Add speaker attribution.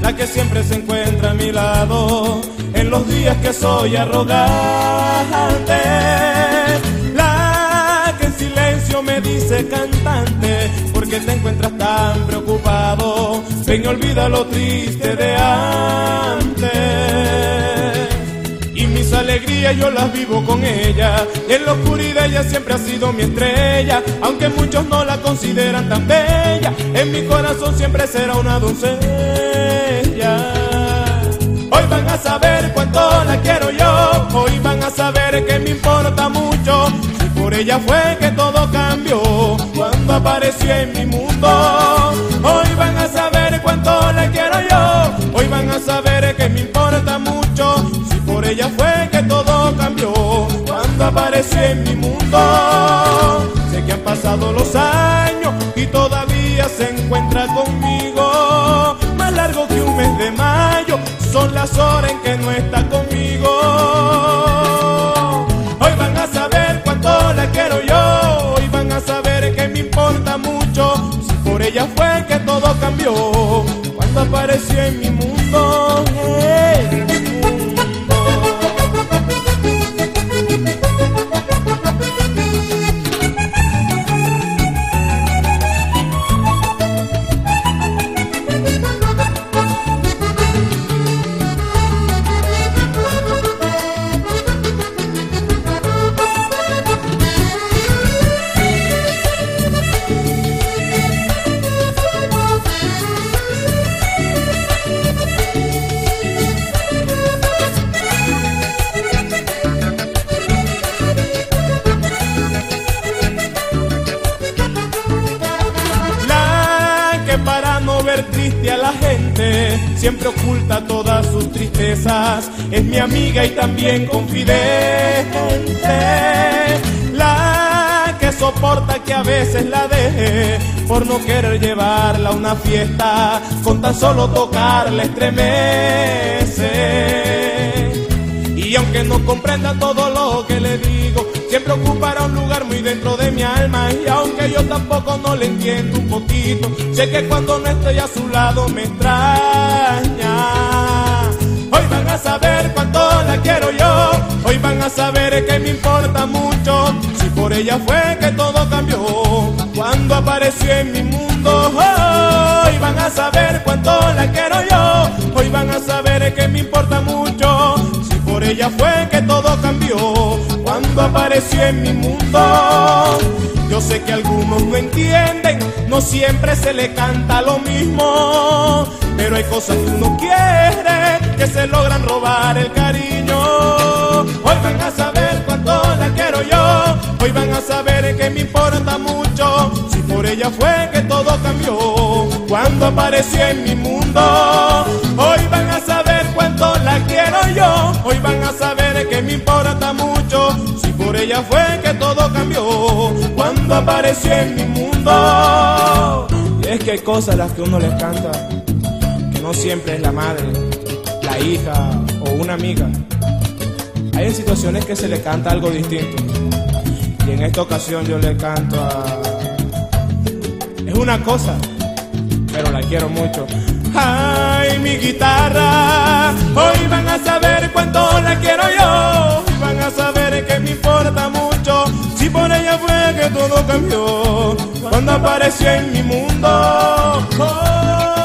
Speaker 1: la que siempre se encuentra a mi lado en los días que soy arrogante, la que en silencio me dice cantante, porque te encuentras tan preocupado, ven olvida lo triste de antes alegrías yo las vivo con ella. Y en la oscuridad ella siempre ha sido mi estrella. Aunque muchos no la consideran tan bella, en mi corazón siempre será una doncella. Hoy van a saber cuánto la quiero yo. Hoy van a saber que me importa mucho. Si por ella fue que todo cambió cuando apareció en mi mundo. Hoy van a saber cuánto la quiero yo. Hoy van a saber que me importa mucho. Si por ella fue todo cambió cuando apareció en mi mundo. Sé que han pasado los años y todavía se encuentra conmigo. Más largo que un mes de mayo son las horas en que no está conmigo. Hoy van a saber cuánto la quiero yo. Hoy van a saber que me importa mucho. Si por ella fue que todo cambió cuando apareció en mi mundo. A la gente, siempre oculta todas sus tristezas, es mi amiga y también confidente, la que soporta que a veces la deje por no querer llevarla a una fiesta, con tan solo tocarla estremece. Y aunque no comprenda todo lo que le digo, siempre ocupará un lugar muy dentro de mi alma. Y aunque yo tampoco no le entiendo un poquito, sé que cuando no estoy a su lado me extraña. Hoy van a saber cuánto la quiero yo, hoy van a saber que me importa mucho. Si por ella fue que todo cambió, cuando apareció en mi mundo. Hoy van a saber cuánto la quiero yo, fue que todo cambió cuando apareció en mi mundo. Yo sé que algunos no entienden, no siempre se le canta lo mismo, pero hay cosas que uno quiere que se logran robar el cariño. Hoy van a saber cuánto la quiero yo, hoy van a saber que me importa mucho, si por ella fue que todo cambió cuando apareció en mi mundo. A que me importa mucho, si por ella fue que todo cambió cuando apareció en mi mundo. Y es que hay cosas las que uno les canta, que no siempre es la madre, la hija o una amiga. Hay situaciones que se le canta algo distinto. Y en esta ocasión yo le canto a... Es una cosa, pero la quiero mucho. Ay, mi guitarra, por ella fue que todo cambió, cuando apareció en mi mundo. Oh,